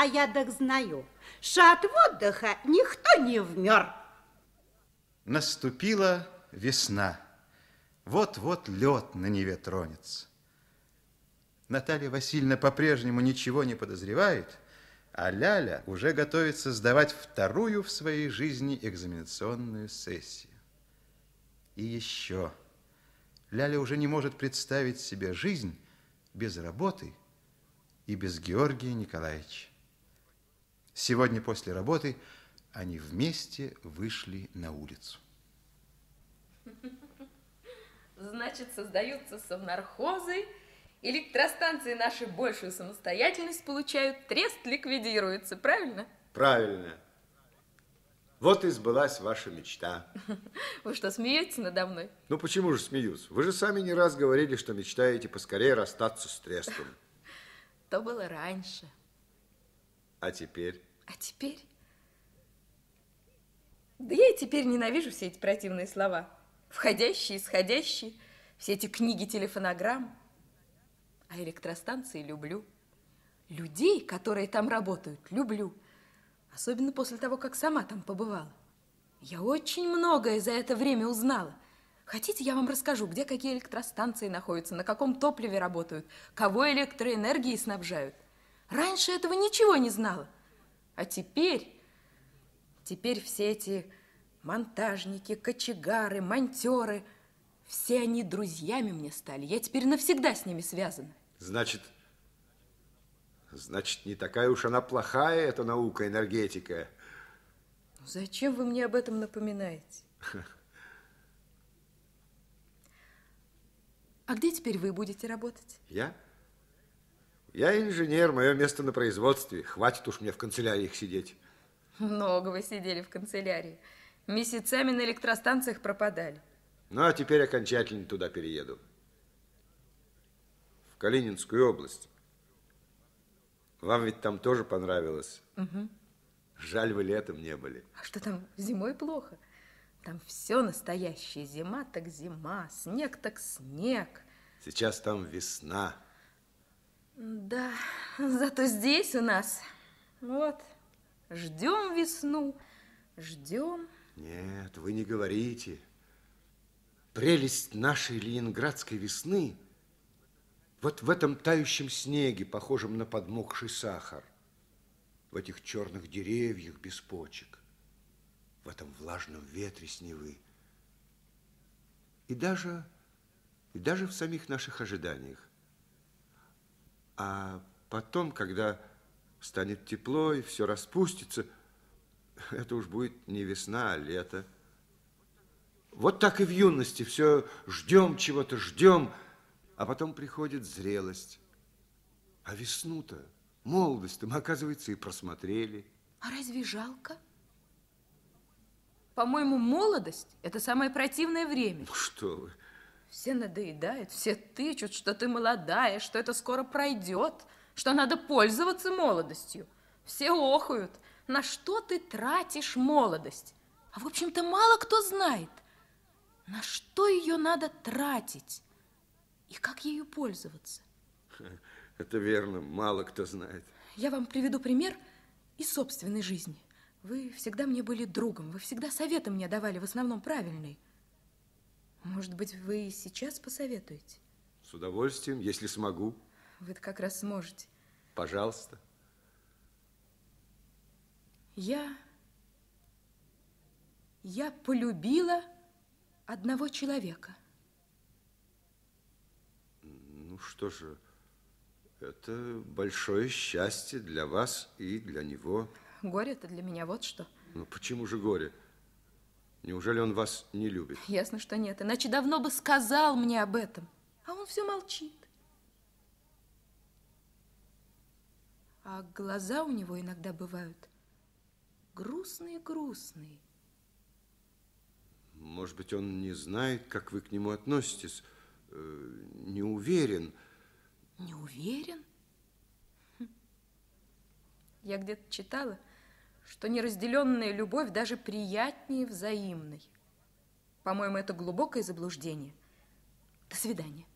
А я так знаю, что от отдыха никто не вмер. Наступила весна. Вот-вот лед на Неве тронется. Наталья Васильевна по-прежнему ничего не подозревает, а Ляля уже готовится сдавать вторую в своей жизни экзаменационную сессию. И еще. Ляля уже не может представить себе жизнь без работы и без Георгия Николаевича. Сегодня после работы они вместе вышли на улицу. Значит, создаются совнархозы, электростанции наши большую самостоятельность получают, трест ликвидируется, правильно? Правильно. Вот и сбылась ваша мечта. Вы что, смеетесь надо мной? Ну, почему же смеюсь? Вы же сами не раз говорили, что мечтаете поскорее расстаться с трестом. То было раньше. А теперь? А теперь? Да я и теперь ненавижу все эти противные слова. Входящие, исходящие, все эти книги, телефонограмм. А электростанции люблю. Людей, которые там работают, люблю. Особенно после того, как сама там побывала. Я очень многое за это время узнала. Хотите, я вам расскажу, где какие электростанции находятся, на каком топливе работают, кого электроэнергией снабжают. Раньше этого ничего не знала. А теперь, теперь все эти монтажники, кочегары, монтеры, все они друзьями мне стали. Я теперь навсегда с ними связана. Значит, значит, не такая уж она плохая, эта наука, энергетика. Зачем вы мне об этом напоминаете? А где теперь вы будете работать? Я? Я инженер, мое место на производстве. Хватит уж мне в канцеляриях сидеть. Много вы сидели в канцелярии. Месяцами на электростанциях пропадали. Ну, а теперь окончательно туда перееду. В Калининскую область. Вам ведь там тоже понравилось. Угу. Жаль, вы летом не были. А что там, зимой плохо? Там все настоящее. Зима так зима, снег так снег. Сейчас там весна. Да, зато здесь у нас, вот, ждем весну, ждем. Нет, вы не говорите. Прелесть нашей ленинградской весны вот в этом тающем снеге, похожем на подмокший сахар, в этих черных деревьях без почек, в этом влажном ветре с Невы. И даже, и даже в самих наших ожиданиях. А потом, когда станет тепло и все распустится, это уж будет не весна, а лето. Вот так и в юности все ждем чего-то, ждем, а потом приходит зрелость. А весну-то, молодость-то мы, оказывается, и просмотрели. А разве жалко? По-моему, молодость – это самое противное время. Ну что вы. Все надоедают, все тычут, что ты молодая, что это скоро пройдет, что надо пользоваться молодостью. Все охают, на что ты тратишь молодость. А в общем-то мало кто знает, на что ее надо тратить и как ею пользоваться. Это верно, мало кто знает. Я вам приведу пример из собственной жизни. Вы всегда мне были другом, вы всегда советы мне давали, в основном правильные. Может быть, вы сейчас посоветуете? С удовольствием, если смогу. вы как раз сможете. Пожалуйста. Я... Я полюбила одного человека. Ну что же, это большое счастье для вас и для него. Горе это для меня вот что. Ну почему же горе? Неужели он вас не любит? Ясно, что нет. Иначе давно бы сказал мне об этом. А он все молчит. А глаза у него иногда бывают грустные-грустные. Может быть, он не знает, как вы к нему относитесь, э, не уверен. Не уверен? Хм. Я где-то читала, что неразделенная любовь даже приятнее взаимной. По-моему, это глубокое заблуждение. До свидания.